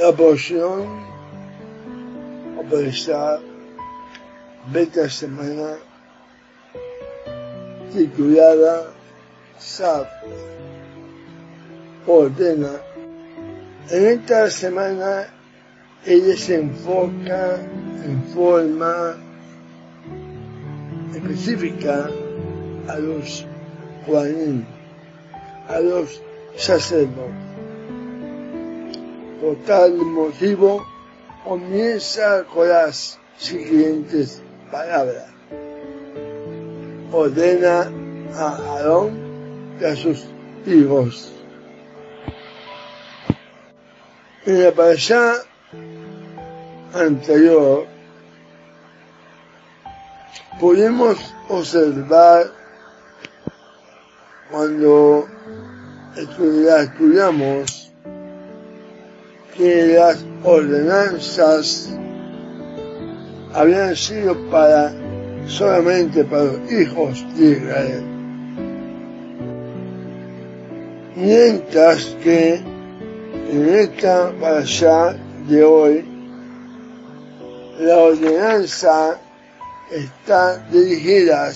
La porción esta esta semana titulada SAP ordena. En esta semana ella se enfoca en forma específica a los Juanín, a los sacerdotes. Por tal motivo, comienza con las siguientes palabras. Ordena a Aarón y a sus hijos. En la parasha anterior podemos observar cuando estudiamos que las ordenanzas habían sido para solamente para los hijos de Israel. Mientras que en esta allá de hoy, la ordenanza está dirigida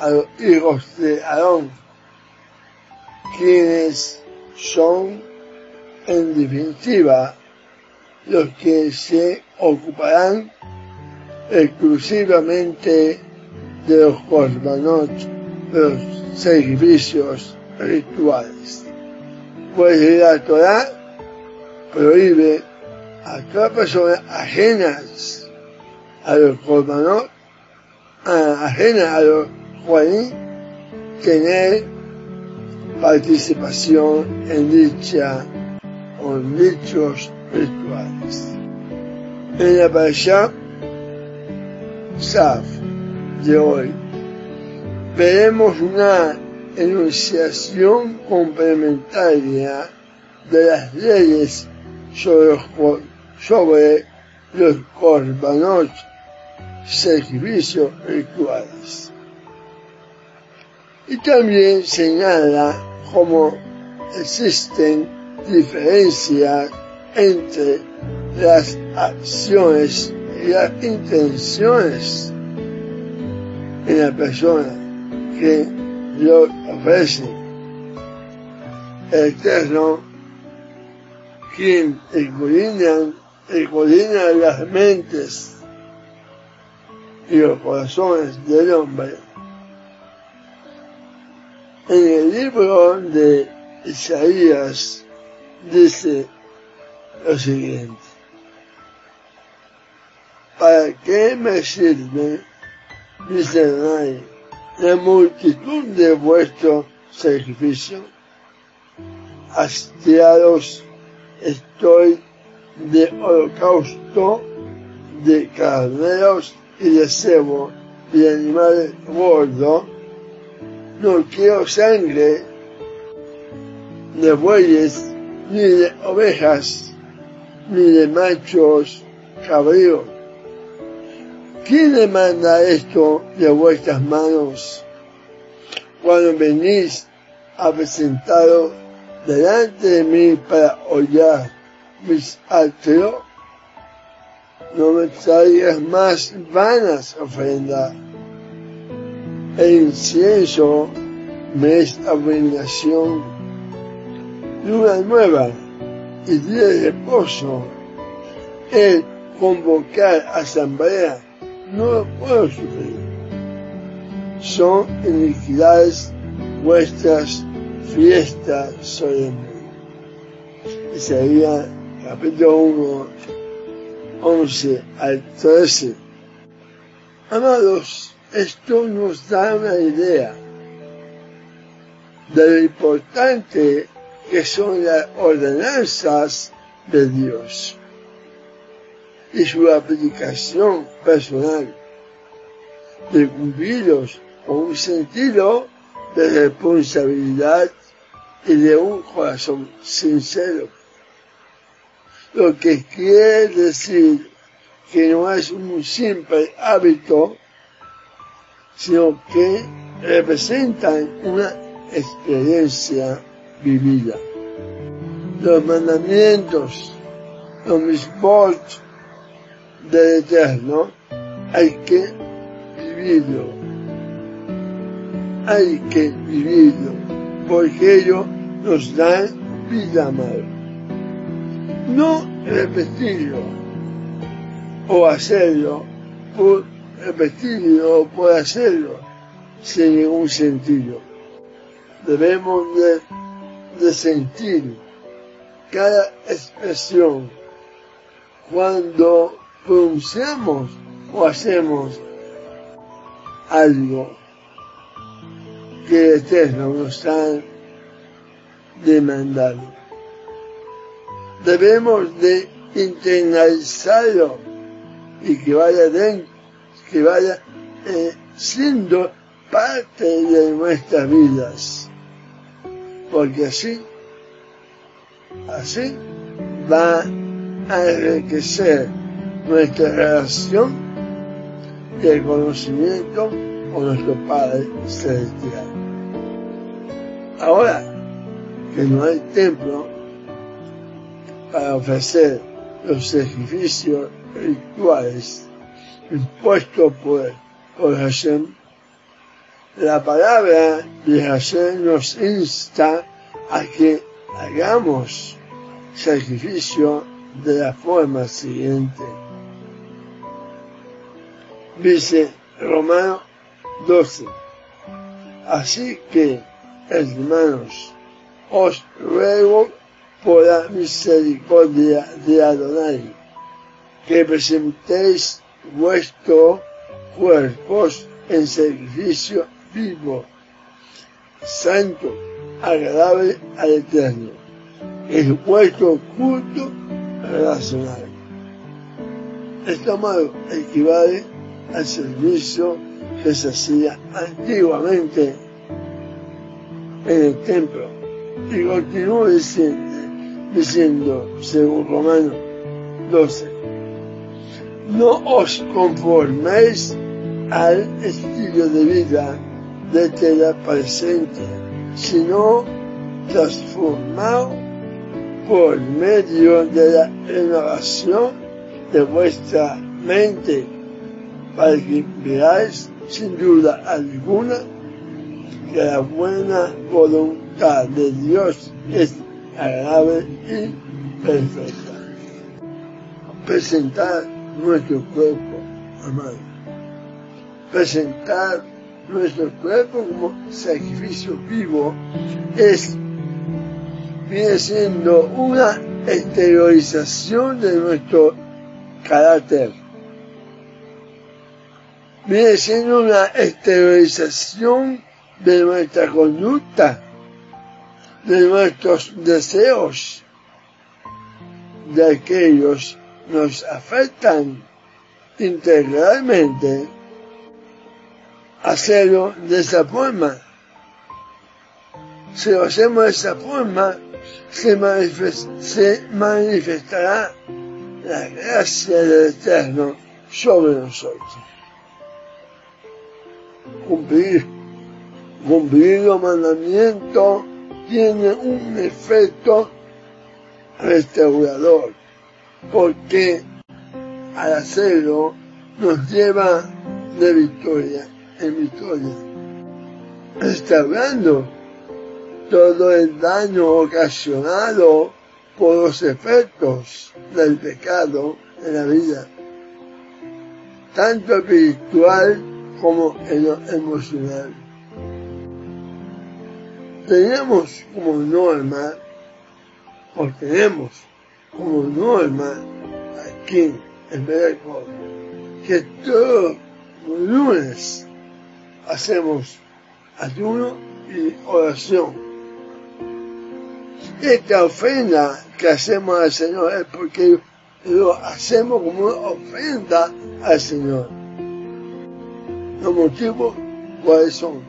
a los hijos de Aarón, quienes son en definitiva los que se ocuparán exclusivamente de los corbanot, de los sacrificios rituales. Pues la Torah prohíbe a todas personas ajenas a los corbanot, ajenas a los juaní, tener participación en dicha o en dichos rituales. En la Parashá Saf de hoy veremos una enunciación complementaria de las leyes sobre los, sobre los corbanos, sacrificios rituales. Y también señala cómo existen diferencias entre las acciones y las intenciones en la persona que lo ofrece. El Eterno, quien escudriña las mentes y los corazones del hombre. En el libro de Isaías dice lo siguiente. ¿Para qué me sirve, dice Ray, la multitud de vuestro sacrificio? Hastiados estoy de holocausto, de carneros y de cebo y de animales gordos. No quiero sangre de bueyes, ni de ovejas, ni de machos cabríos. ¿Quién demanda esto de vuestras manos cuando venís a presentaros delante de mí para hollar mis atrios? No me traigas más vanas ofrendas. El incienso me es abominación. Luna nueva y día de reposo. El convocar asamblea no lo puedo sufrir. Son iniquidades vuestras fiestas solemnes. Isaías capítulo 1, 11 al 13. Amados, esto nos da una idea de lo importante que son las ordenanzas de Dios y su aplicación personal de cumplirlos con un sentido de responsabilidad y de un corazón sincero. Lo que quiere decir que no es un simple hábito, sino que representan una experiencia vivida. Los mandamientos los mismos del Eterno, hay que vivirlo. Hay que vivirlo, porque ellos nos dan vida mal. No repetirlo o hacerlo por repetirlo o por hacerlo sin ningún sentido. Debemos de, sentir cada expresión cuando pronunciamos o hacemos algo que el Eterno nos ha demandado. Debemos de internalizarlo y que vaya dentro, que vaya eh, siendo parte de nuestras vidas. Porque así, así va a enriquecer nuestra relación y el conocimiento con nuestro Padre Celestial. Ahora que no hay templo para ofrecer los sacrificios rituales impuestos por, por Hashem, la palabra de Hashem nos insta a que hagamos sacrificio de la forma siguiente. Dice Romano 12. Así que, hermanos, os ruego por la misericordia de Adonai, que presentéis vuestros cuerpos en sacrificio vivo, santo, agradable al Eterno. Es vuestro culto relacional. Este amado equivale al servicio que se hacía antiguamente en el templo. Y continúa diciendo, diciendo según Romano 12, no os conforméis al estilo de vida de la presente, sino transformado por medio de la renovación de vuestra mente, para que veáis sin duda alguna que la buena voluntad de Dios es agradable y perfecta. Presentar nuestro cuerpo, amado. Presentar nuestro cuerpo como sacrificio vivo es viene siendo una exteriorización de nuestro carácter. Viene siendo una exteriorización de nuestra conducta, de nuestros deseos, de aquellos nos afectan integralmente hacerlo de esa forma. Si lo hacemos de esa forma, se, manifestará la gracia del Eterno sobre nosotros. Cumplir, cumplir los mandamientos tiene un efecto restaurador, porque al hacerlo nos lleva de victoria en victoria, restaurando todo el daño ocasionado por los efectos del pecado en la vida, tanto espiritual como emocional. Tenemos como norma, o tenemos como norma aquí en Veracruz, que todos los lunes hacemos ayuno y oración. Esta ofrenda que hacemos al Señor es porque lo hacemos como una ofrenda al Señor. Los motivos, ¿cuáles son?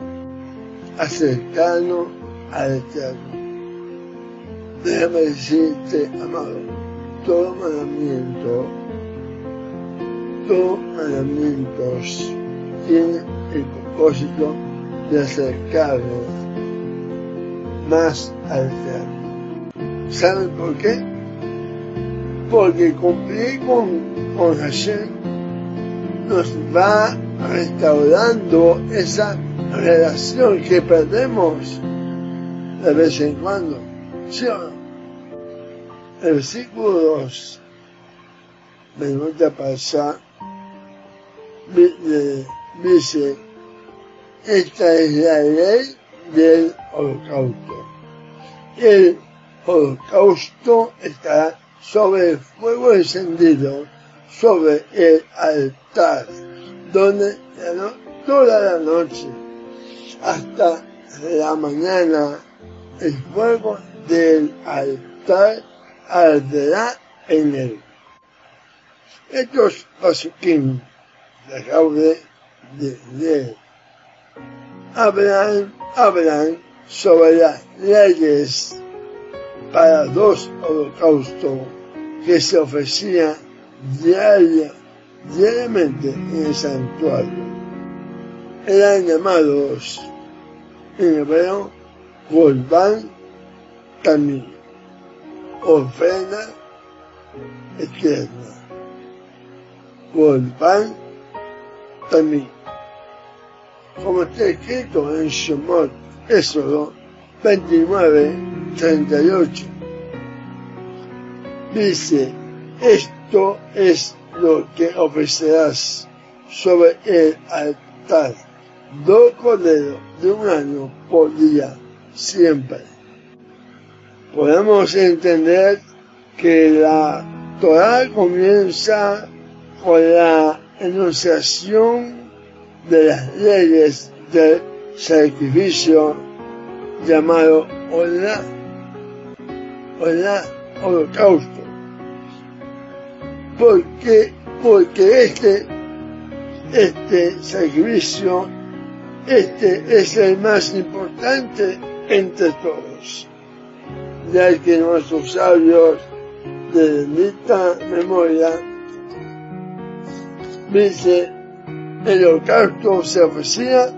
Acercarnos al Eterno. Déjame decirte, amado, todo mandamiento, todos mandamientos tienen el propósito de acercarnos más al Eterno. ¿Saben por qué? porque cumplir con, con Hashem nos va restaurando esa relación que perdemos de vez en cuando. ¿Sí o no? El versículo 2 me gusta pasar dice esta es la ley del holocausto el holocausto estará sobre el fuego encendido sobre el altar donde toda la noche hasta la mañana el fuego del altar arderá en él. Estos pasuquín de de leer hablan, hablan sobre las leyes para dos holocaustos que se ofrecían diaria, diariamente en el santuario. Eran llamados en hebreo Golban también, ofrenda eterna. Golban también. Como está escrito en Shemot, Éxodo 29, 38. Dice, esto es lo que ofrecerás sobre el altar dos corderos de un año por día, siempre. Podemos entender que la Torah comienza con la enunciación de las leyes del sacrificio llamado Olá, Olá, holocausto. Porque, porque este, este sacrificio este es el más importante entre todos, ya que nuestros sabios de bendita memoria dice el holocausto se ofrecía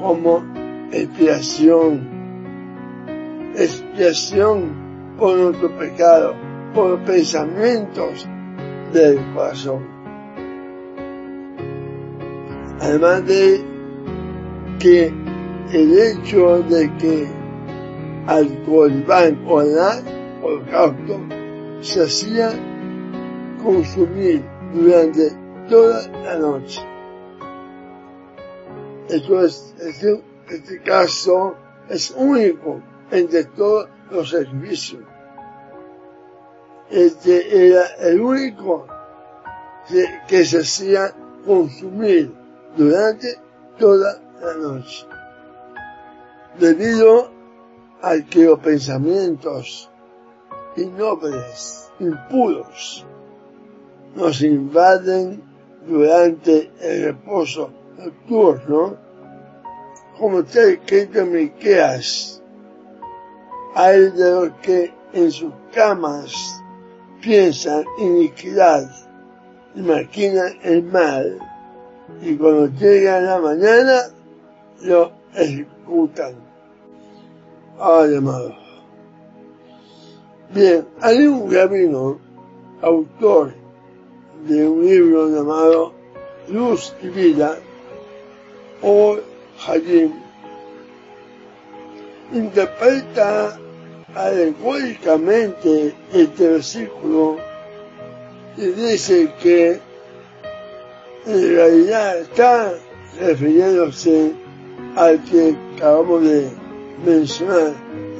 como expiación, expiación por nuestro pecado, por pensamientos del corazón. Además de que el hecho de que al Corban o la holocausto se hacía consumir durante toda la noche. Esto es, este, este caso es único entre todos los servicios. Este era el único que, que se hacía consumir durante toda la noche. Debido a que los pensamientos innobles, impuros, nos invaden durante el reposo nocturno, como está escrito en Miqueas, hay de los que en sus camas piensan iniquidad y maquinan el mal, y cuando llega la mañana lo ejecutan. Ay, amado. Bien, hay un rabino, autor de un libro llamado Luz y Vida, o Hayim, interpreta alegóricamente este versículo y dice que en realidad está refiriéndose al que acabamos de mencionar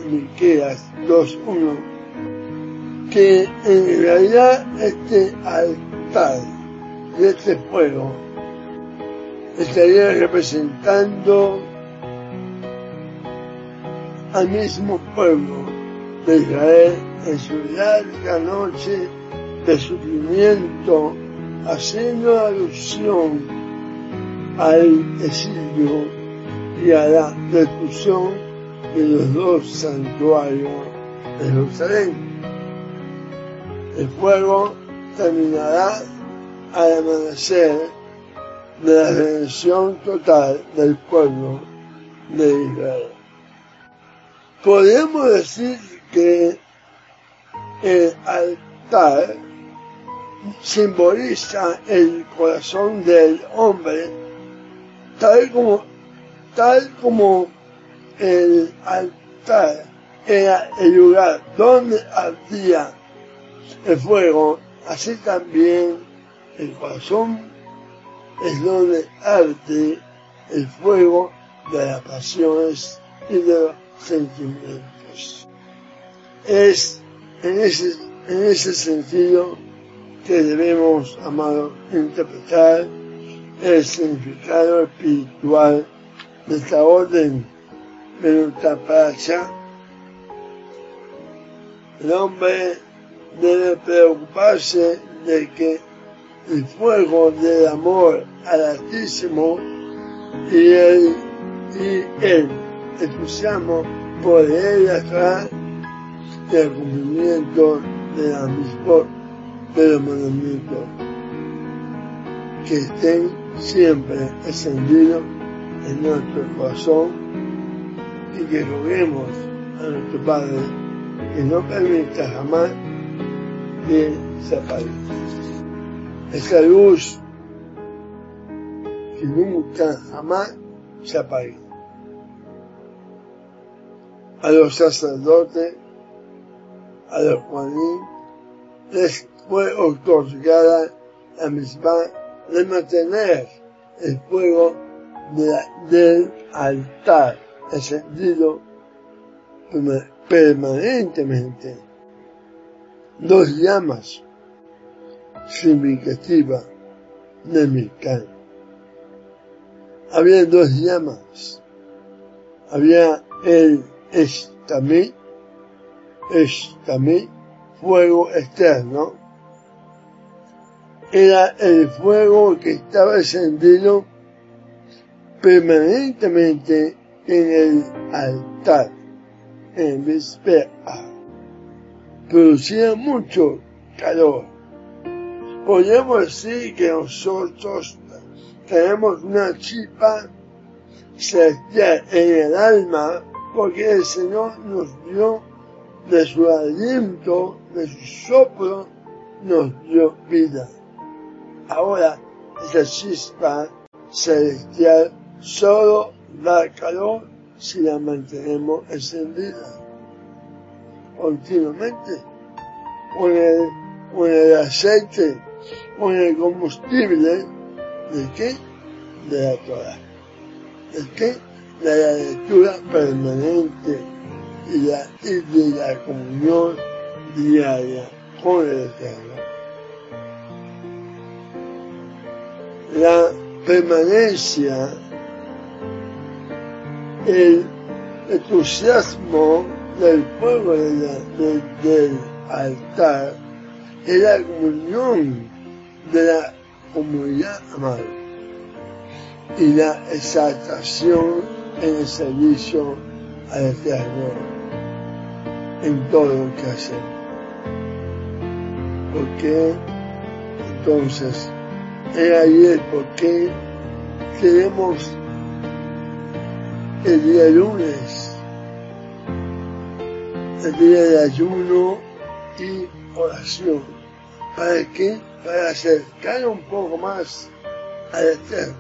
en Miqueas 2.1, que en realidad este altar de este fuego estaría representando al mismo pueblo de Israel en su larga noche de sufrimiento, haciendo alusión al exilio y a la destrucción de los dos santuarios de Jerusalén. El fuego terminará al amanecer de la redención total del pueblo de Israel. Podemos decir que el altar simboliza el corazón del hombre, tal como, tal como el altar era el lugar donde ardía el fuego, así también el corazón es donde arde el fuego de las pasiones y de los sentimientos. Es en ese, en ese sentido que debemos, amado, interpretar el significado espiritual de esta orden de allá. El hombre debe preocuparse de que el fuego del amor al Altísimo y el, y el entusiasmo por él atrás el cumplimiento de la misma de los mandamientos que estén siempre encendidos en nuestro corazón y que roguemos a nuestro Padre que no permita jamás que se apague. Esa luz que nunca jamás se apague. A los sacerdotes, a los Juanín, les fue otorgada la misma de mantener el fuego del altar encendido permanentemente. Dos llamas significativas de Micán. Había dos llamas. Había el estamí, estamí, fuego externo, era el fuego que estaba encendido permanentemente en el altar, en víspera. Producía mucho calor. Podemos decir que nosotros tenemos una chispa celestial en el alma porque el Señor nos dio de su aliento, de su soplo, nos dio vida. Ahora, esa chispa celestial solo da calor si la mantenemos encendida continuamente con el, con el aceite, con el combustible de qué? De la Torah. ¿De qué? De la lectura permanente y, la, de la comunión diaria con el Eterno. la permanencia, el entusiasmo del pueblo del altar y la comunión de la comunidad amada y la exaltación en el servicio al Eterno en todo lo que hacemos. Porque entonces es ahí el por qué tenemos el día lunes, el día de ayuno y oración. ¿Para qué? Para acercar un poco más al Eterno.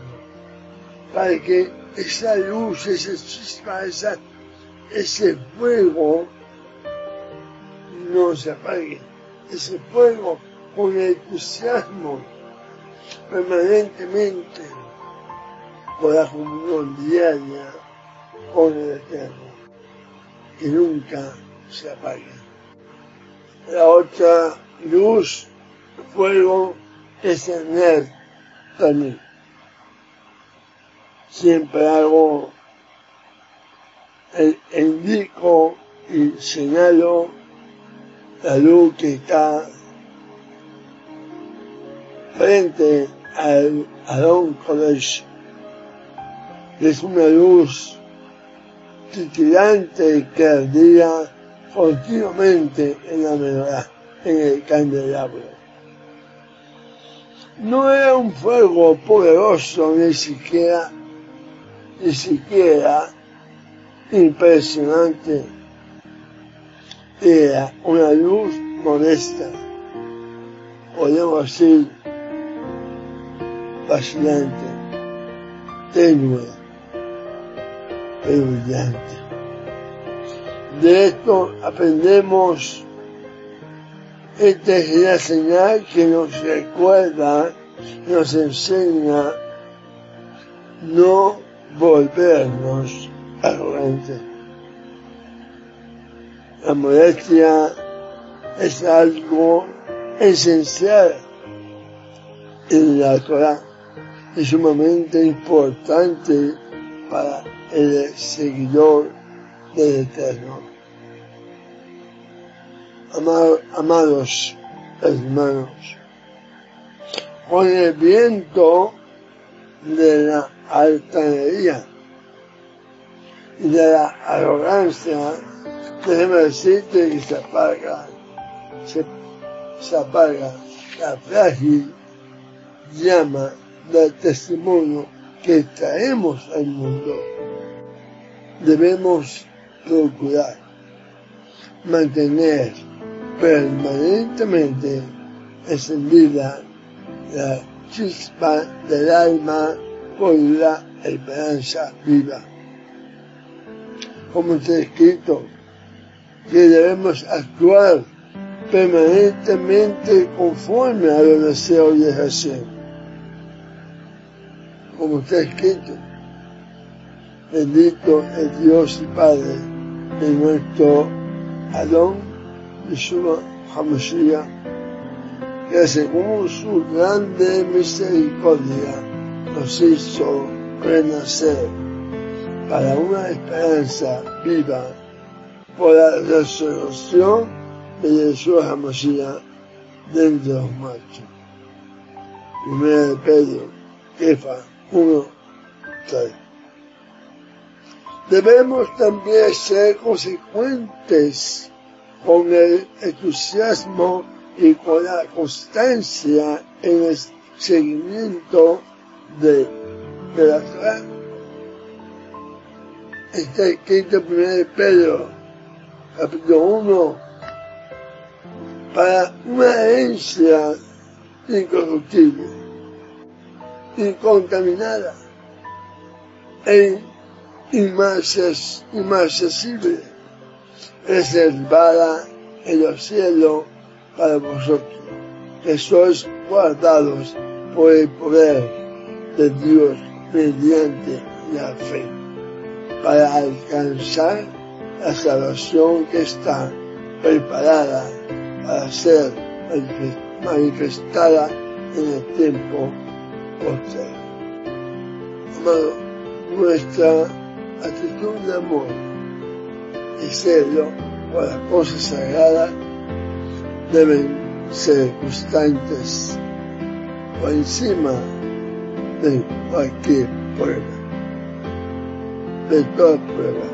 Para que esa luz, ese chispa, esa, ese fuego no se apague. Ese fuego con entusiasmo permanentemente con la comunión diaria con el Eterno, que nunca se apague. La otra luz, fuego, es tener también. Siempre hago, el, indico y señalo la luz que está frente al Adón Kodesh. Es una luz titilante que ardía continuamente en la menorá, en el candelabro. No era un fuego poderoso ni siquiera, ni siquiera impresionante. Era una luz modesta podemos decir fascinante, tenue, pero brillante. De esto aprendemos esta es la señal que nos recuerda, nos enseña no volvernos arrogantes. La modestia es algo esencial en la Torah. Es sumamente importante para el seguidor del Eterno amados hermanos, con el viento de la altanería y de la arrogancia, déjeme decirte que se apaga, se, se apaga la frágil llama del testimonio que traemos al mundo. Debemos procurar mantener permanentemente encendida la chispa del alma con la esperanza viva. Como está escrito, que debemos actuar permanentemente conforme a los deseos de Hashem. Como está escrito, bendito es Dios y Padre de nuestro Adón Yeshua HaMashiach, que según su grande misericordia nos hizo renacer para una esperanza viva por la resurrección de Yeshua HaMashiach de los machos. Primera de Pedro, Kefa 1, 3. Debemos también ser consecuentes con el entusiasmo y con la constancia en el seguimiento de, la Torah. Está escrito en 1 Pedro, capítulo 1, para una herencia incorruptible, incontaminada e inaccesible reservada en los cielos para vosotros, que sois guardados por el poder de Dios mediante la fe, para alcanzar la salvación que está preparada para ser manifestada en el tiempo posterior. Amado, nuestra actitud de amor y celo por las cosas sagradas deben ser constantes por encima de cualquier prueba, de toda prueba.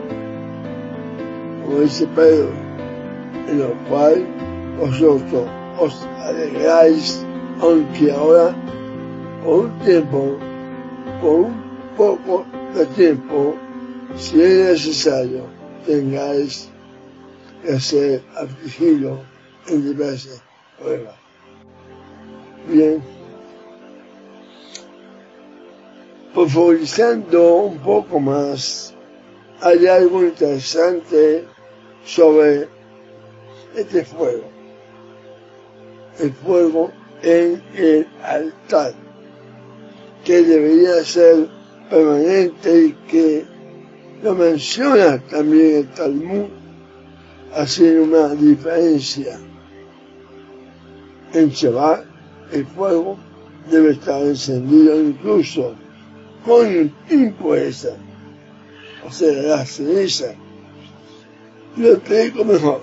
Como dice Pedro, en lo cual vosotros os alegráis, aunque ahora, por un tiempo, por un poco de tiempo, si es necesario, tengáis que ser afligido en diversas pruebas. Bien. Profundizando un poco más, hay algo interesante sobre este fuego. El fuego en el altar, que debería ser permanente y que lo menciona también el Talmud, hacer una diferencia. En Shabbat, el fuego debe estar encendido incluso con impureza, o sea, la ceniza. Lo explico mejor.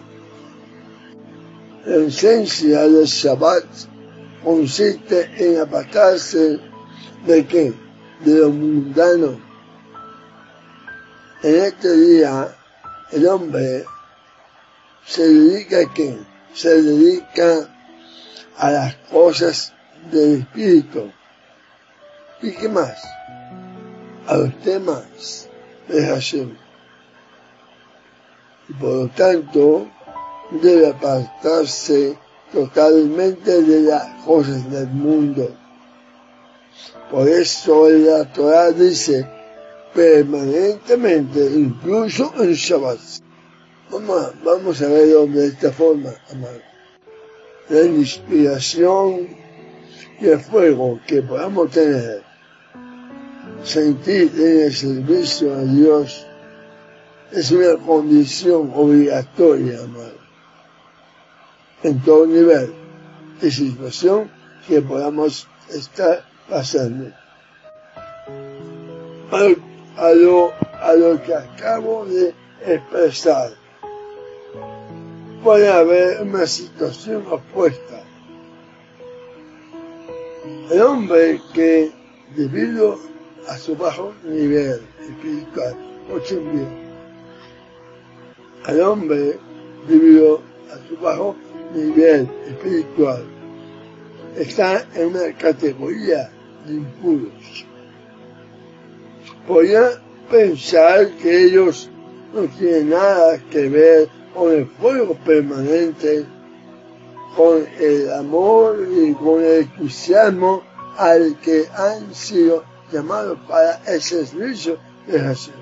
La esencia del Shabbat consiste en apartarse de qué? De lo mundano en este día el hombre se dedica a qué? Se dedica a las cosas del espíritu. ¿Y qué más? A los temas de Hashem. Y por lo tanto debe apartarse totalmente de las cosas del mundo. Por eso la Torah dice permanentemente, incluso en Shabbat. Vamos, vamos a verlo de esta forma, amado. La inspiración y el fuego que podamos tener, sentir en el servicio a Dios, es una condición obligatoria, amado, en todo nivel de situación que podamos estar pasando. A, lo, a lo que acabo de expresar, puede haber una situación opuesta. El hombre que, debido a su bajo nivel espiritual, bien, al hombre debido a su bajo nivel espiritual está en una categoría de impuros. Podría pensar que ellos no tienen nada que ver con el fuego permanente, con el amor y con el entusiasmo al que han sido llamados para el servicio de Jesús.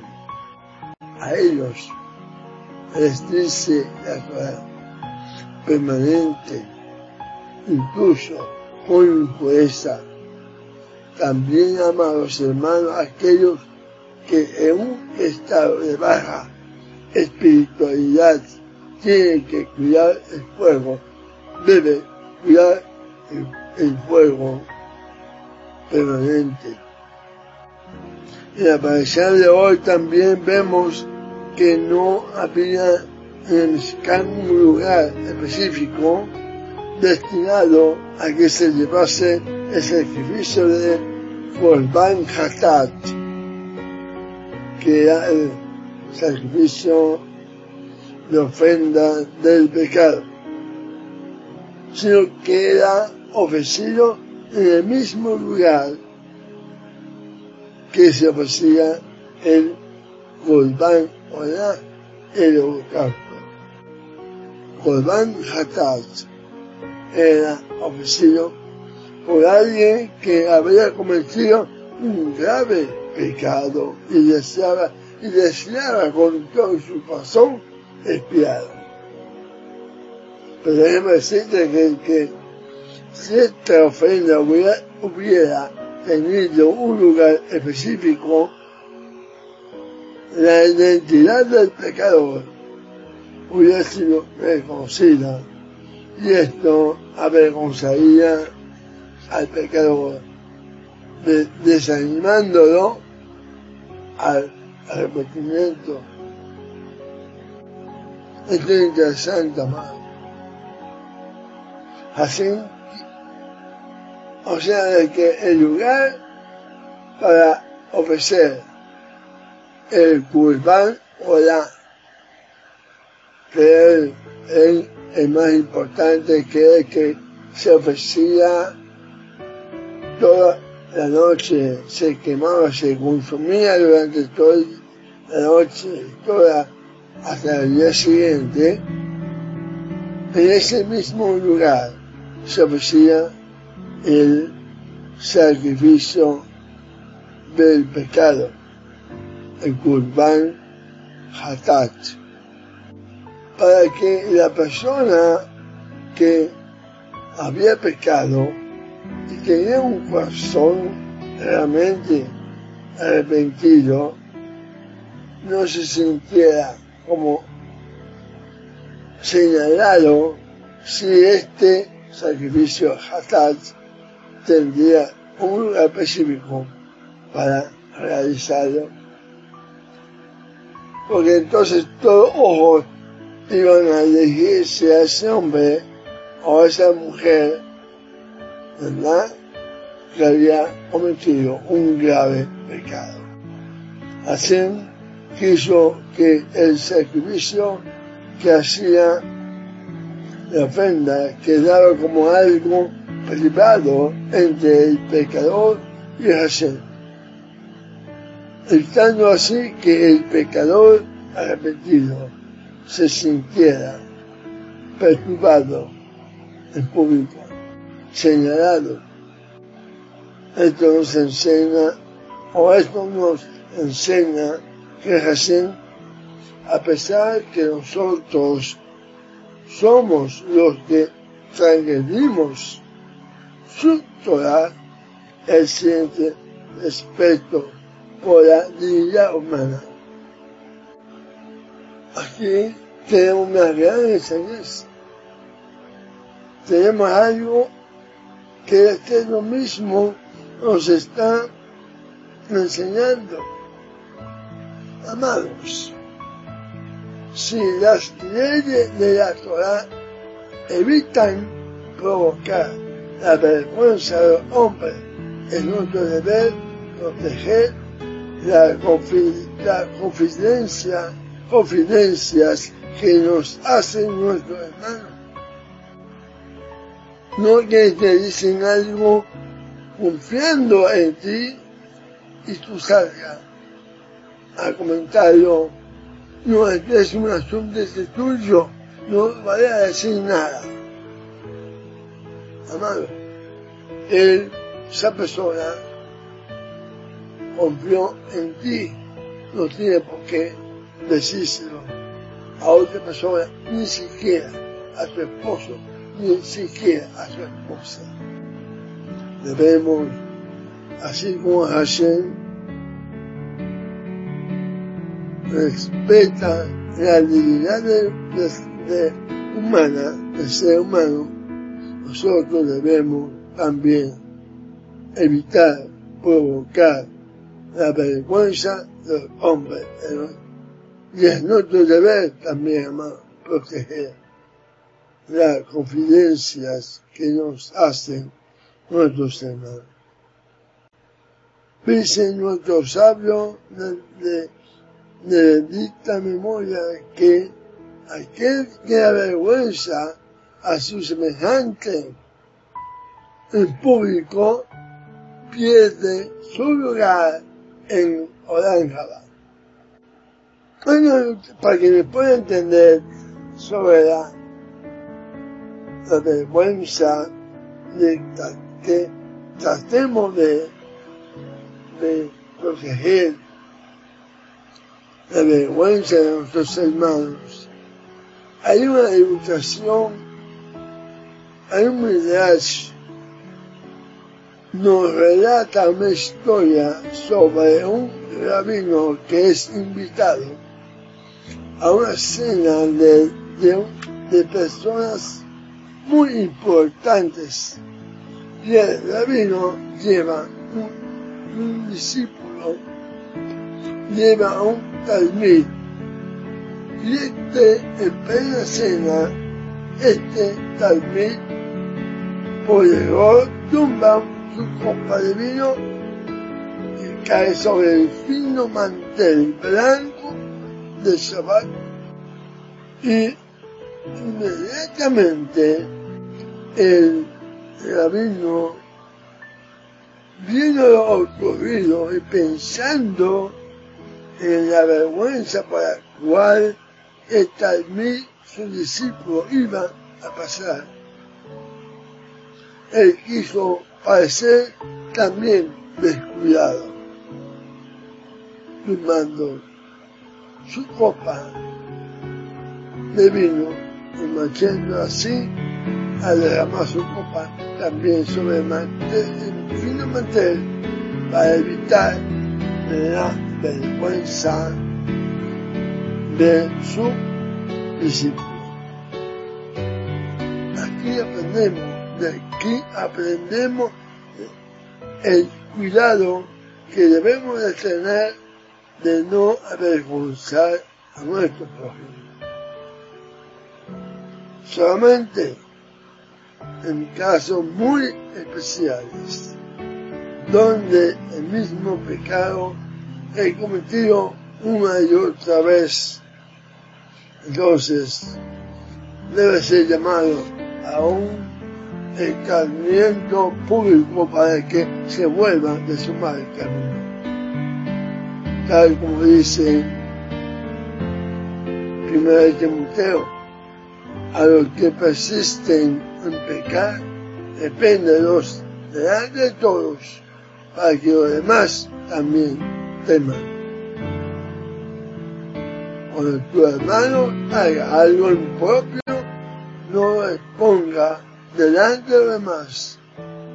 A ellos les dice la Torah, permanente, incluso con impureza. También, amados hermanos, aquellos que en un estado de baja espiritualidad tienen que cuidar el fuego, debe cuidar el, fuego permanente. En la aparición de hoy también vemos que no había en un lugar específico destinado a que se llevase el sacrificio de Korban Hatat, que era el sacrificio de ofrenda del pecado, sino que era ofrecido en el mismo lugar que se ofrecía el Korban Olá, el holocausto. Korban Hatat era ofrecido por alguien que había cometido un grave pecado y deseaba, y deseaba con todo su corazón espiado. Pero déjeme decirte que, que si esta ofrenda hubiera, hubiera tenido un lugar específico, la identidad del pecador hubiera sido reconocida y esto avergonzaría al pecador, desanimándolo al arrepentimiento. Esto es interesante, amado. Así, o sea, de que el lugar para ofrecer el culpán o la que es el más importante que es que se ofrecía toda la noche, se quemaba, se consumía durante toda la noche, toda hasta el día siguiente, en ese mismo lugar se ofrecía el sacrificio del pecado, el Kurban Hatat. Para que la persona que había pecado y tenía un corazón realmente arrepentido, no se sintiera como señalado si este sacrificio hatat tendría un lugar específico para realizarlo. Porque entonces todo ojo iban a elegirse a ese hombre o a esa mujer, ¿verdad? Que había cometido un grave pecado. Así quiso que el sacrificio que hacía la ofrenda quedara como algo privado entre el pecador y Hashem. Estando así que el pecador arrepentido se sintiera perturbado en público, señalado. Esto nos enseña, o esto nos enseña que Hashem, a pesar que nosotros somos los que transgredimos su Torah, él siente respeto por la dignidad humana. Aquí tenemos una gran enseñanza. Tenemos algo que este lo mismo nos está enseñando. Amados, si las leyes de la Torah evitan provocar la vergüenza del hombre, es nuestro deber proteger la, confidencia, confidencias que nos hacen nuestros hermanos. No que te dicen algo confiando en ti y tú salgas a comentarlo. No, este es un asunto de tuyo, no vaya a decir nada. Amado, él, esa persona, confió en ti, no tiene por qué decírselo a otra persona, ni siquiera a tu esposo, ni siquiera a su esposa. Debemos, así como Hashem respeta la dignidad de, humana, del ser humano, nosotros debemos también evitar provocar la vergüenza del hombre. Y es nuestro deber también, hermano, proteger las confidencias que nos hacen nuestros hermanos. Dice nuestro sabio de, de, bendita memoria que aquel que avergüenza a su semejante en público pierde su lugar en Oranjaba. Bueno, para que me pueda entender sobre la, vergüenza de que tratemos de, de proteger la vergüenza de nuestros hermanos. Hay una ilustración, hay un midrash nos relata una historia sobre un rabino que es invitado a una cena de, de, personas muy importantes. Y el rabino lleva un, discípulo, lleva un talmid. Y este, en plena cena, este talmid, por error, tumba su copa de vino que cae sobre el fino mantel blanco de Shabbat y inmediatamente el rabino viendo lo ocurrido y pensando en la vergüenza por la cual el Talmud, su discípulo, iba a pasar. Él quiso parecer también descuidado, tomando su copa de vino y manchando así a derramar su copa también sobre el para evitar la vergüenza de su discípulo. Aquí aprendemos de aquí aprendemos el cuidado que debemos de tener de no avergonzar a nuestro prójimo. Solamente en casos muy especiales, donde el mismo pecado he cometido una y otra vez, entonces debe ser llamado a un encarnamiento público para que se vuelva de su mal camino. Tal como dice primero de Timoteo, a los que persisten en pecar, los delante de todos, para que los demás también teman. Cuando tu hermano haga algo impropio, no lo exponga delante de los demás.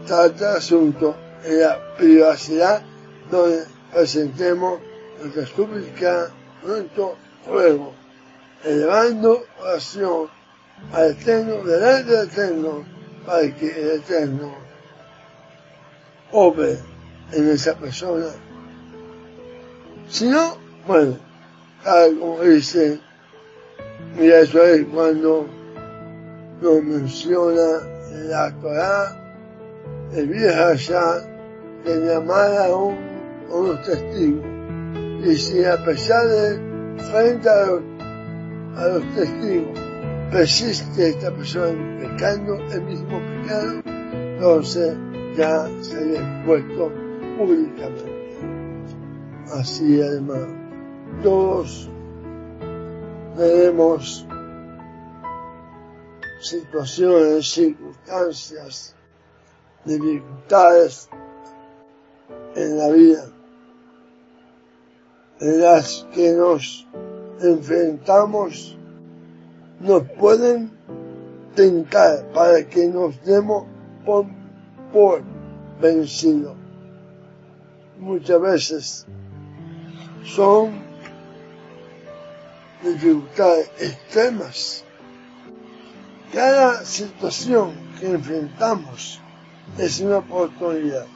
Trata asunto en la privacidad donde presentemos nuestra súplica, nuestro ruego, elevando oración al Eterno, delante del Eterno, para que el Eterno obre en esa persona. Si no, bueno, tal como dice, mira eso es cuando nos menciona la Torah, el viejo allá de llamar a, un, a unos testigos. Y si a pesar de frente a los testigos persiste esta persona pecando el mismo pecado, entonces ya se había expuesto públicamente. Así además, todos tenemos situaciones, circunstancias, dificultades en la vida, en las que nos enfrentamos nos pueden tentar para que nos demos por, por vencido. Muchas veces son dificultades extremas. Cada situación que enfrentamos es una oportunidad.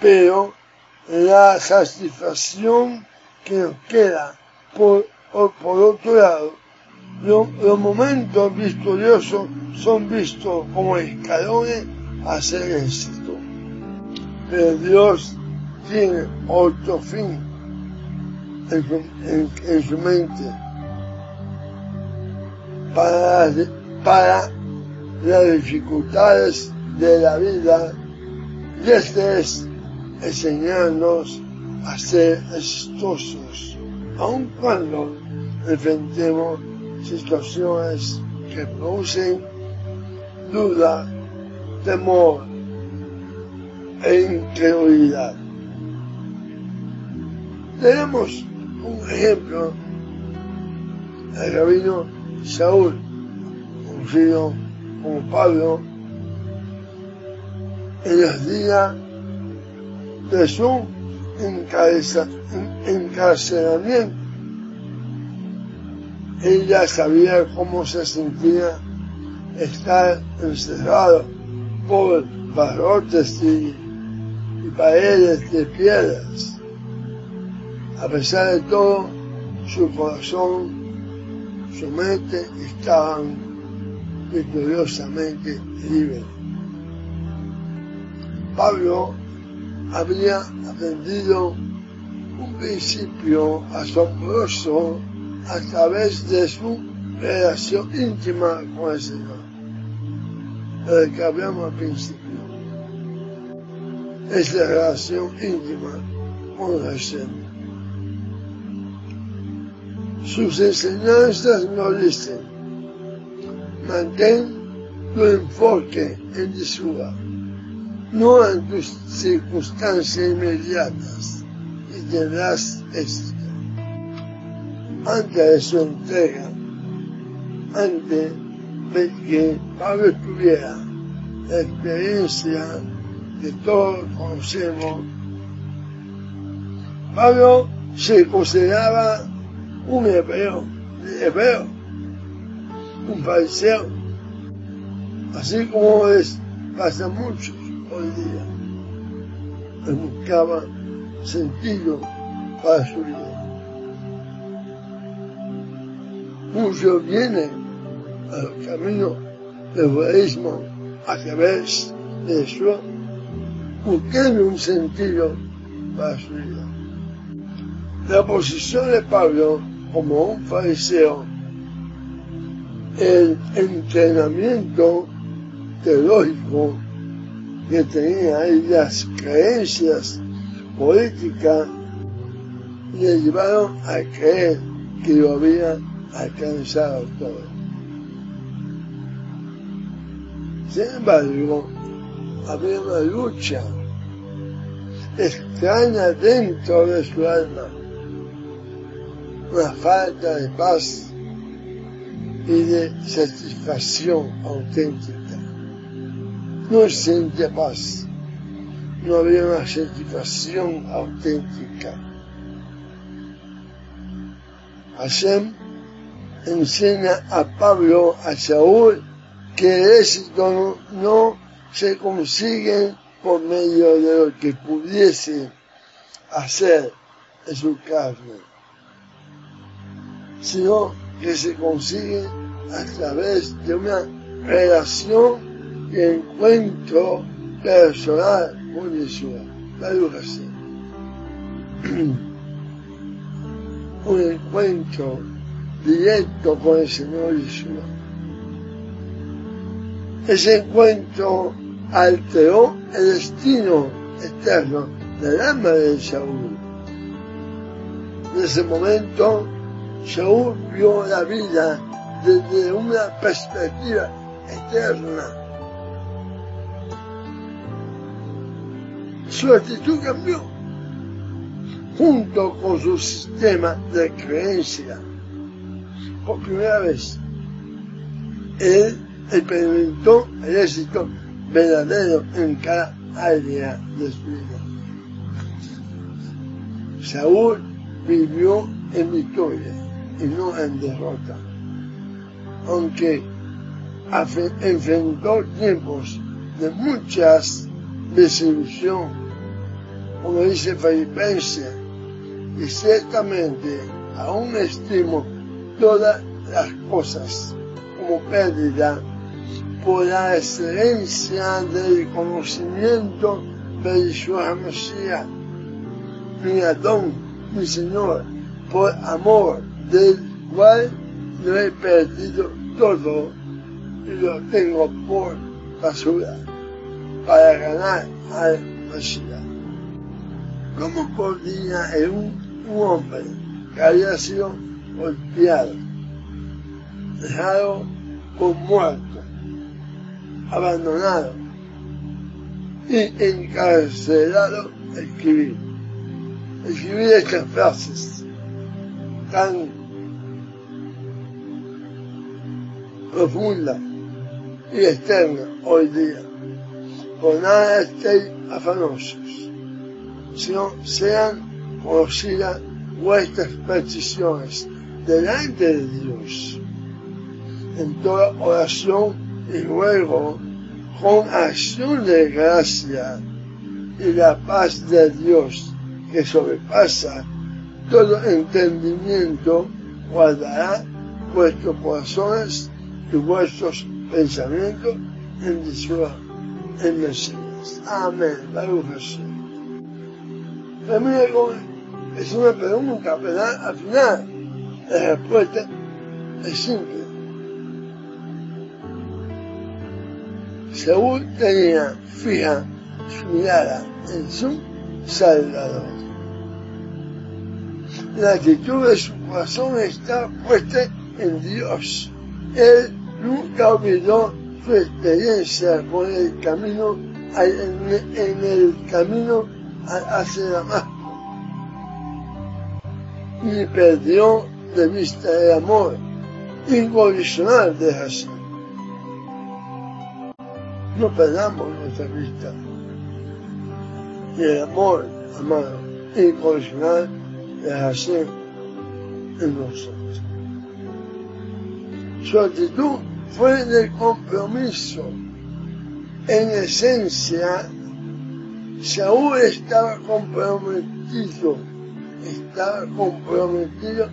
Pero la satisfacción que nos queda por por otro lado, los, momentos victoriosos son vistos como escalones hacia el éxito. Pero Dios tiene otro fin en su, mente para, para las dificultades de la vida y este es enseñarnos a ser exitosos aun cuando enfrentemos situaciones que producen duda, temor e incredulidad. Tenemos un ejemplo, el rabino Saúl, conocido como Pablo, en los días de su encarcelamiento. Ella sabía cómo se sentía estar encerrado por barrotes y, y paredes de piedras. A pesar de todo, su corazón, su mente estaban victoriosamente libres. Pablo había aprendido un principio asombroso a través de su relación íntima con el Señor, de que hablamos al principio. Esa relación íntima con Señor. Sus enseñanzas nos dicen, mantén tu enfoque en Yeshua no en tus circunstancias inmediatas y tendrás éxito. Antes de su entrega, antes de que Pablo tuviera la experiencia que todos conocemos, Pablo se consideraba un hebreo, hebreo, un fariseo, así como es, pasa mucho hoy día. Él buscaba sentido para su vida. Muchos vienen al camino del judaísmo a través de eso, buscando un sentido para su vida. La posición de Pablo como un fariseo, el entrenamiento teológico que tenía ahí las creencias políticas le llevaron a creer que lo había alcanzado todo. Sin embargo, había una lucha extraña dentro de su alma, una falta de paz y de satisfacción auténtica. No sentía paz, no había una satisfacción auténtica. Hashem enseña a Pablo, a Saúl, que el éxito no se consigue por medio de lo que pudiese hacer en su carne, sino que se consigue a través de una relación y encuentro personal con Yeshua, la educación. un encuentro directo con el Señor Yeshua. Ese encuentro alteró el destino eterno del alma de Saúl. En ese momento, Saúl vio la vida desde una perspectiva eterna. Su actitud cambió junto con su sistema de creencia. Por primera vez, él experimentó el éxito verdadero en cada área de su vida. Saúl vivió en victoria y no en derrota, aunque enfrentó tiempos de muchas desilusión, como dice Filipenses, y ciertamente aún estimo todas las cosas como pérdida por la excelencia del conocimiento de Yeshua Mashiach, mi Adón, mi Señor, por amor del cual lo he perdido todo y lo tengo por basura para ganar al Mashiach. ¿Cómo podía un, un hombre que había sido golpeado, dejado por muerto, abandonado y encarcelado escribir. Escribir estas frases tan profundas y externas hoy día. Por nada estéis afanosos, sean conocidas vuestras peticiones delante de Dios. En toda oración y luego con acción de gracia y la paz de Dios que sobrepasa todo entendimiento guardará vuestros corazones y vuestros pensamientos en Yeshua, en Mesías. Amén. Es una pregunta, pero al final la respuesta es simple. Saúl tenía fija su mirada en su Salvador. La actitud de su corazón está puesta en Dios. Él nunca olvidó su experiencia con el camino, en el camino hacia. Ni perdió de vista el amor incondicional de Hashem no perdamos nuestra vista. Y el amor, amado, incondicional de hacer en nosotros. Su actitud fue de compromiso. En esencia, Saúl estaba comprometido, estaba comprometido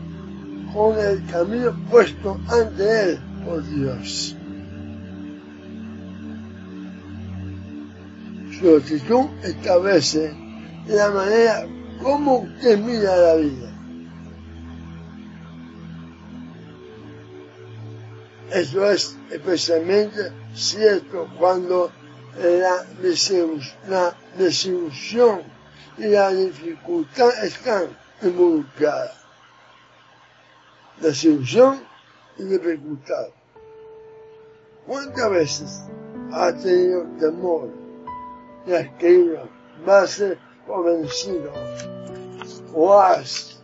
con el camino puesto ante él por Dios. su actitud establece la manera como usted mira la vida. Eso es especialmente cierto cuando la desilusión, y la dificultad están involucradas. Desilusión y dificultad. ¿Cuántas veces ha tenido temor y has creído, va a ser convencido o has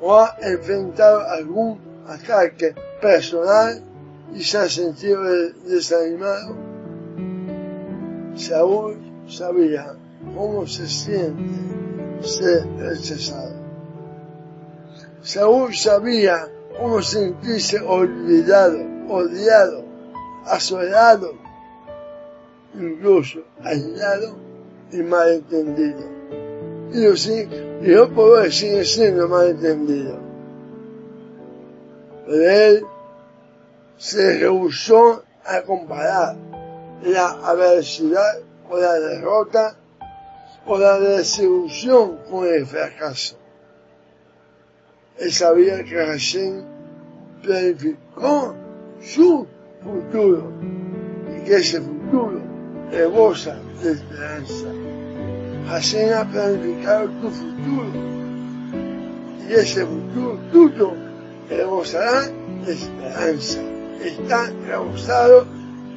o ha enfrentado algún ataque personal y se ha sentido desanimado. Saúl sabía cómo se siente ser rechazado. Saúl sabía cómo sentirse olvidado, odiado, asolado, incluso aislado y malentendido. Y yo sí, yo puedo sigue siendo malentendido. Pero él se rehusó a comparar la adversidad o la derrota o la desilusión con el fracaso. Él sabía que Hashem planificó su futuro y que ese futuro rebosa de esperanza. Hashem ha planificado tu futuro y ese futuro tuyo rebosará de esperanza. Está rebosado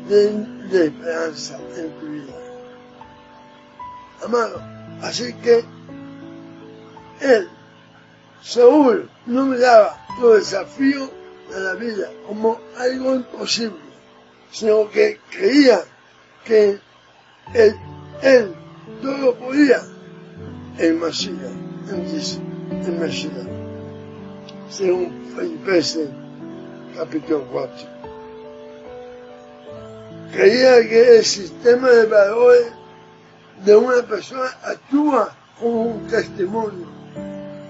de, esperanza en tu vida. Amado, así que él, Saúl, no miraba los desafíos de la vida como algo imposible, sino que creía que él, él todo podía en Masía, en, en Masía, según Filipenses capítulo 4. Creía que el sistema de valores de una persona actúa como un testimonio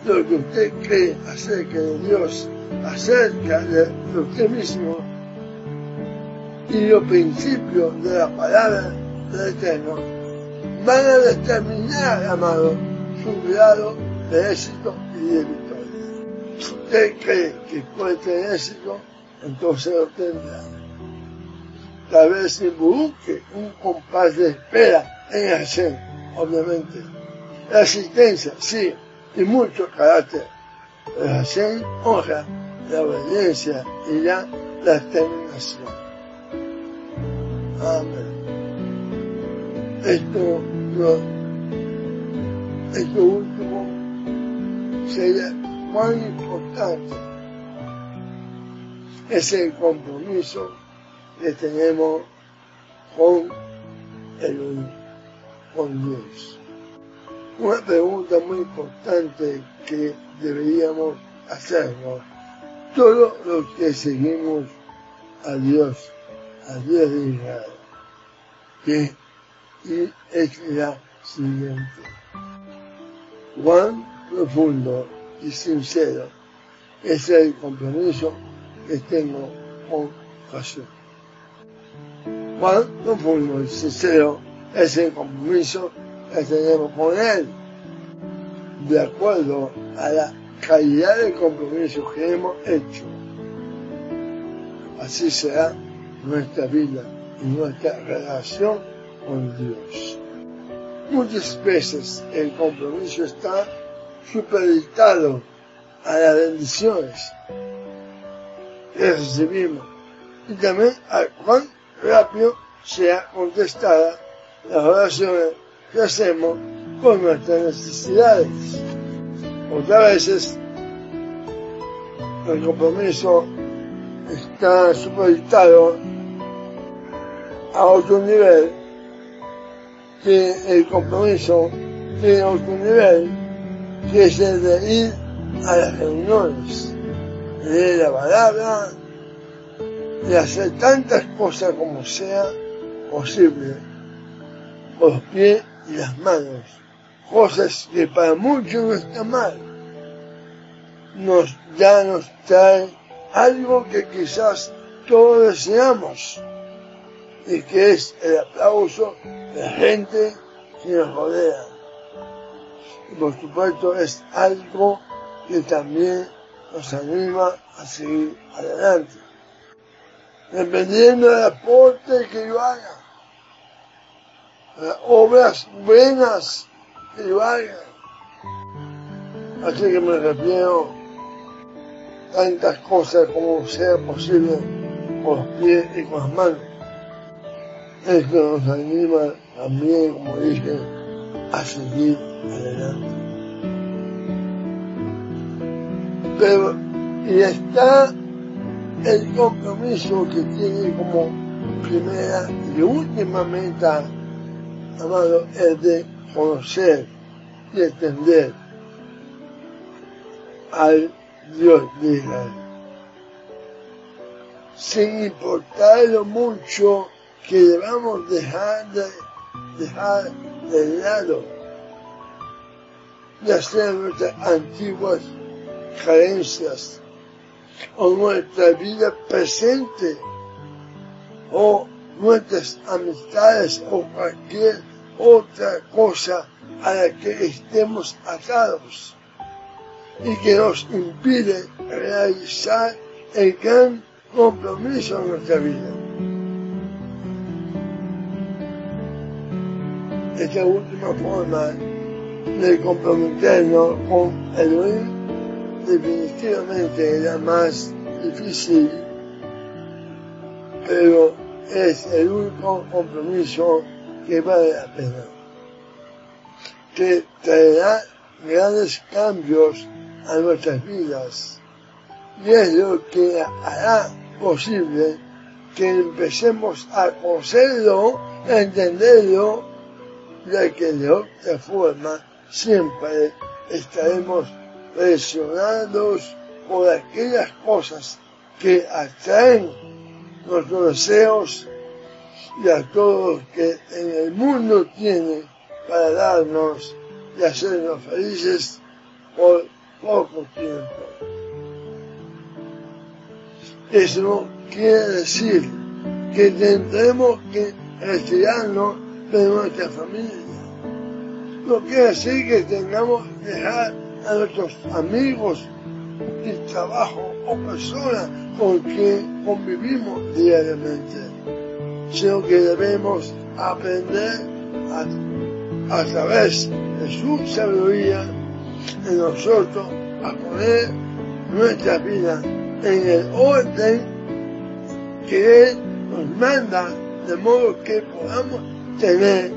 lo que usted cree acerca de Dios, acerca de usted mismo y los principios de la palabra del Eterno van a determinar, amado, su grado de éxito y de victoria. Si usted cree que puede tener éxito, entonces lo tendrá. Tal vez involucre un compás de espera en Hashem, obviamente. La asistencia, sí, y mucho carácter. Pero Hashem honra la obediencia y la determinación. Amén. Esto, no, esto último sería cuán importante es el compromiso que tenemos con el con Dios. Una pregunta muy importante que deberíamos hacernos, todos los que seguimos a Dios, a Dios de Israel, que es la siguiente. Cuán profundo y sincero es el compromiso que tengo con Jesús. Cuán profundo y sincero es el compromiso que tenemos con Él, de acuerdo a la calidad del compromiso que hemos hecho. Así será nuestra vida y nuestra relación con Dios. Muchas veces el compromiso está supeditado a las bendiciones que recibimos y también a cuán rápido sea contestada las oraciones que hacemos con nuestras necesidades. Otras veces el compromiso está supeditado a otro nivel, que el compromiso tiene otro nivel, que es el de ir a las reuniones, leer la palabra, de hacer tantas cosas como sea posible con los pies y las manos, cosas que para muchos no están mal. Nos, ya nos trae algo que quizás todos deseamos y que es el aplauso de la gente que nos rodea. Y por supuesto es algo que también nos anima a seguir adelante. Dependiendo del aporte que yo haga, obras buenas que lo hagan. Así que me refiero tantas cosas como sea posible con los pies y con las manos. esto nos anima también, como dije, a seguir adelante. Pero, y está el compromiso que tiene como primera y última meta, amado, es de conocer y entender al Dios de Israel. Sin importar lo mucho que debamos dejar de, dejar de lado, ya sean nuestras antiguas carencias o nuestra vida presente o nuestras amistades o cualquier otra cosa a la que estemos atados y que nos impide realizar el gran compromiso en nuestra vida. Esta última forma de comprometernos con el definitivamente la más difícil, pero es el único compromiso que vale la pena, que traerá grandes cambios a nuestras vidas y es lo que hará posible que empecemos a conocerlo, a entenderlo, ya que de otra forma siempre estaremos presionados por aquellas cosas que atraen nuestros deseos y a todos que en el mundo tiene para darnos y hacernos felices por poco tiempo. Eso no quiere decir que tendremos que retirarnos de nuestra familia. No quiere decir que tengamos que dejar a nuestros amigos de trabajo o personas con quien convivimos diariamente, sino que debemos aprender a, a través de su sabiduría en nosotros a poner nuestra vida en el orden que Él nos manda, de modo que podamos tener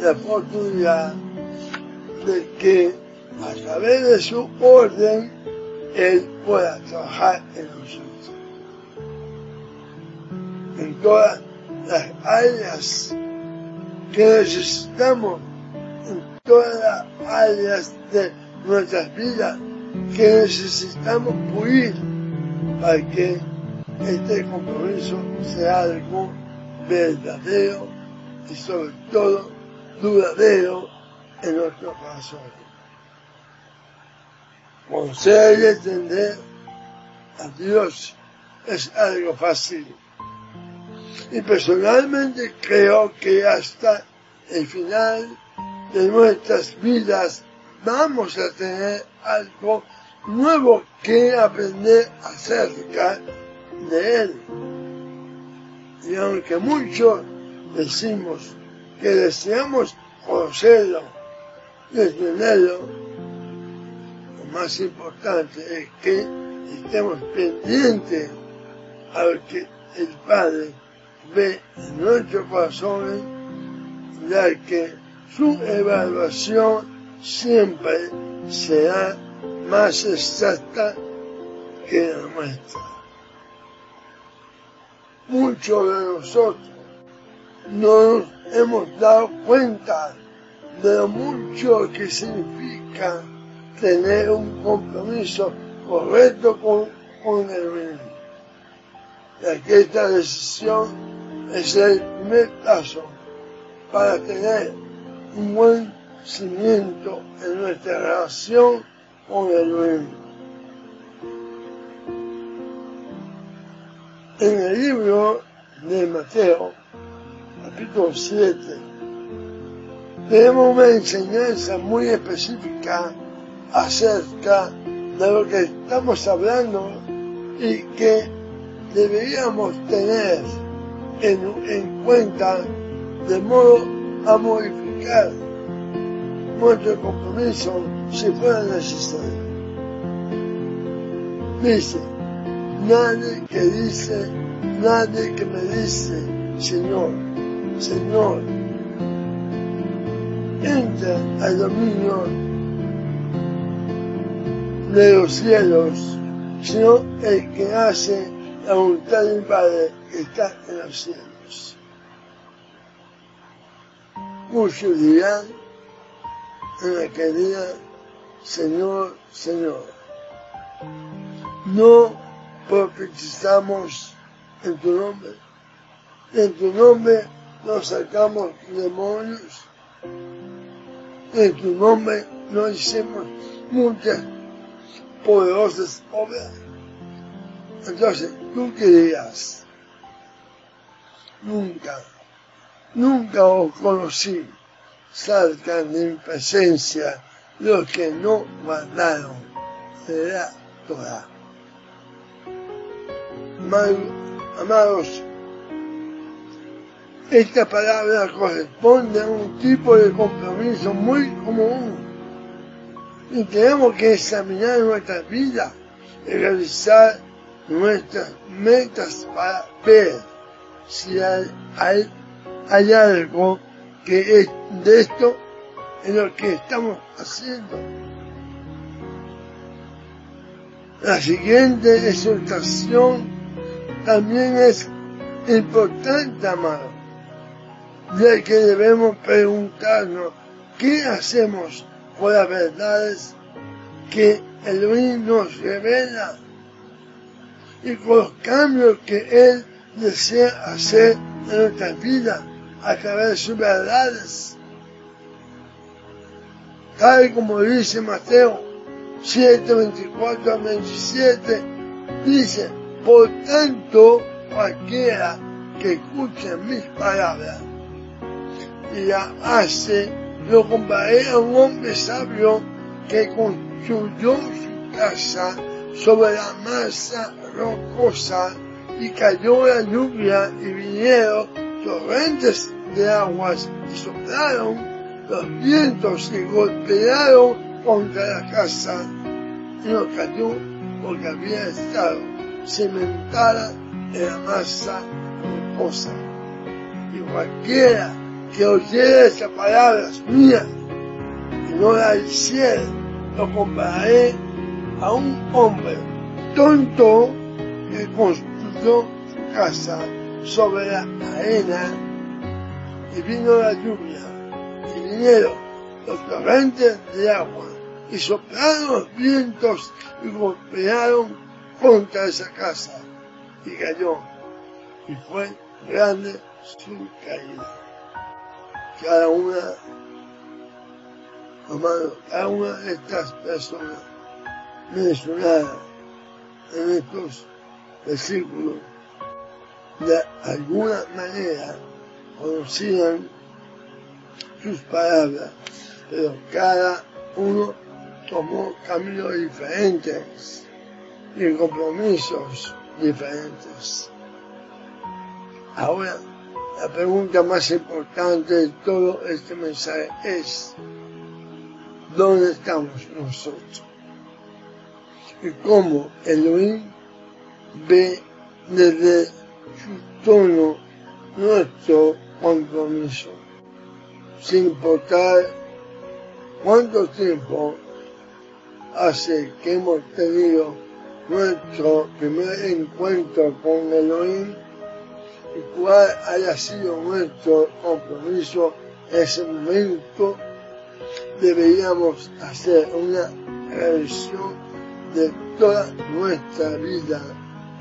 la oportunidad de que a través de su orden Él pueda trabajar en nosotros. En todas las áreas que necesitamos, en todas las áreas de nuestras vidas que necesitamos pulir para que este compromiso sea algo verdadero y sobre todo duradero en nuestro corazón. Conocer y entender a Dios es algo fácil. Y personalmente creo que hasta el final de nuestras vidas vamos a tener algo nuevo que aprender acerca de Él. Y aunque muchos decimos que deseamos conocerlo y entenderlo, lo más importante es que estemos pendientes a lo que el Padre ve en nuestro corazón, ya que su evaluación siempre será más exacta que la nuestra. Muchos de nosotros no nos hemos dado cuenta de lo mucho que significa tener un compromiso correcto con, con el bien. Ya que esta decisión es el primer paso para tener un buen cimiento en nuestra relación con el mundo. En el libro de Mateo, capítulo 7, tenemos una enseñanza muy específica acerca de lo que estamos hablando y que deberíamos tener en, en cuenta de modo a modificar nuestro compromiso si fuera necesario. Dice, nadie que dice, nadie que me dice, Señor, Señor, entra al dominio de los cielos, sino el que hace la voluntad del Padre que está en los cielos. Muchos dirán en aquel día, Señor, Señor, no profetizamos en tu nombre, en tu nombre nos sacamos demonios, en tu nombre no hicimos muchas poderosas obras. Entonces, tú querías, nunca, nunca os conocí, salgan de mi presencia los que no guardaron la Torah. Amados, esta palabra corresponde a un tipo de compromiso muy común y tenemos que examinar nuestra vida y realizar nuestras metas para ver si hay, algo que es de esto en lo que estamos haciendo. La siguiente exhortación también es importante, amado de que debemos preguntarnos qué hacemos con las verdades que Elohim nos revela y con los cambios que Él desea hacer en nuestra vida a través de sus verdades. Tal como dice Mateo 7, 24 a 27, dice, por tanto, cualquiera que escuche mis palabras y la hace, lo comparé a un hombre sabio que construyó su casa sobre la masa rocosa y cayó la lluvia y vinieron torrentes de aguas y soplaron los vientos y golpearon contra la casa y no cayó porque había estado cimentada en la masa rocosa. Y cualquiera que oyera esas palabras mías y no las hiciera, lo compararé a un hombre tonto que construyó su casa sobre la arena y vino la lluvia y vinieron los torrentes de agua y soplaron los vientos y golpearon contra esa casa y cayó y fue grande su caída cada una, cada una de estas personas mencionadas en estos versículos, de alguna manera conocían sus palabras, pero cada uno tomó caminos diferentes y compromisos diferentes. Ahora, la pregunta más importante de todo este mensaje es, ¿dónde estamos nosotros? Y cómo Elohim ve desde su tono nuestro compromiso, sin importar cuánto tiempo hace que hemos tenido nuestro primer encuentro con Elohim y cuál haya sido nuestro compromiso en ese momento, deberíamos hacer una revisión de toda nuestra vida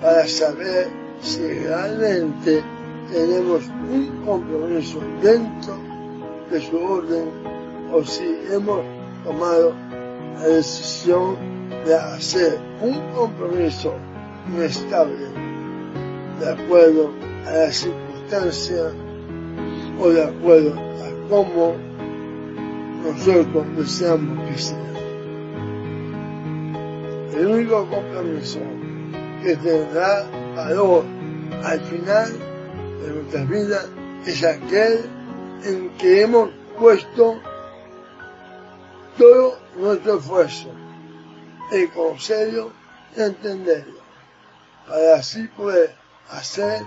para saber si realmente tenemos un compromiso dentro de su orden o si hemos tomado la decisión de hacer un compromiso inestable. De acuerdo a la circunstancia o de acuerdo a cómo nosotros deseamos que sea. El único compromiso que tendrá valor al final de nuestra vida es aquel en que hemos puesto todo nuestro esfuerzo en conocerlo y entenderlo, para así poder hacer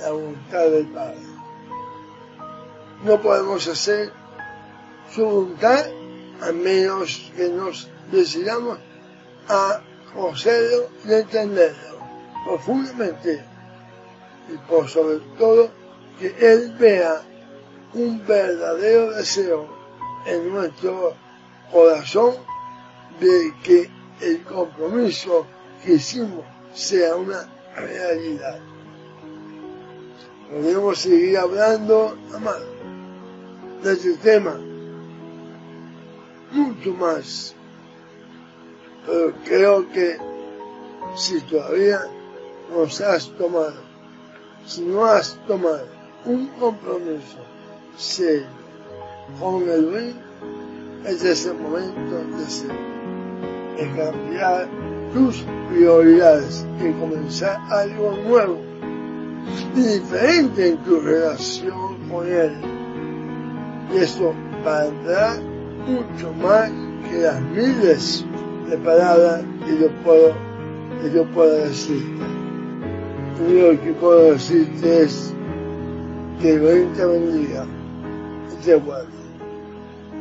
la voluntad del Padre. no podemos hacer su voluntad a menos que nos decidamos a conocerlo y entenderlo profundamente y por sobre todo que Él vea un verdadero deseo en nuestro corazón de que el compromiso que hicimos sea una realidad. Podemos seguir hablando, amado, de este tema, mucho más, pero creo que si todavía nos has tomado, si no has tomado un compromiso serio con el bien, es ese momento de ser, de cambiar tus prioridades y comenzar algo nuevo diferente en tu relación con Él. Y eso valdrá mucho más que las miles de palabras que yo puedo, que yo decirte. Lo que puedo decirte es que el te bendiga y te guarde.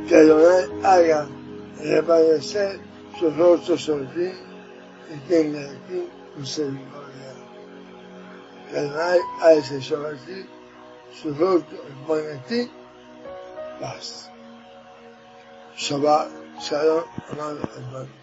Que Adonai haga reparecer sus rostros sobre ti y tenga de ti misericordia. Que Adonai haga sobre ti sus rostros y ponga en ti paz. Shabbat, Shalom, amado hermano.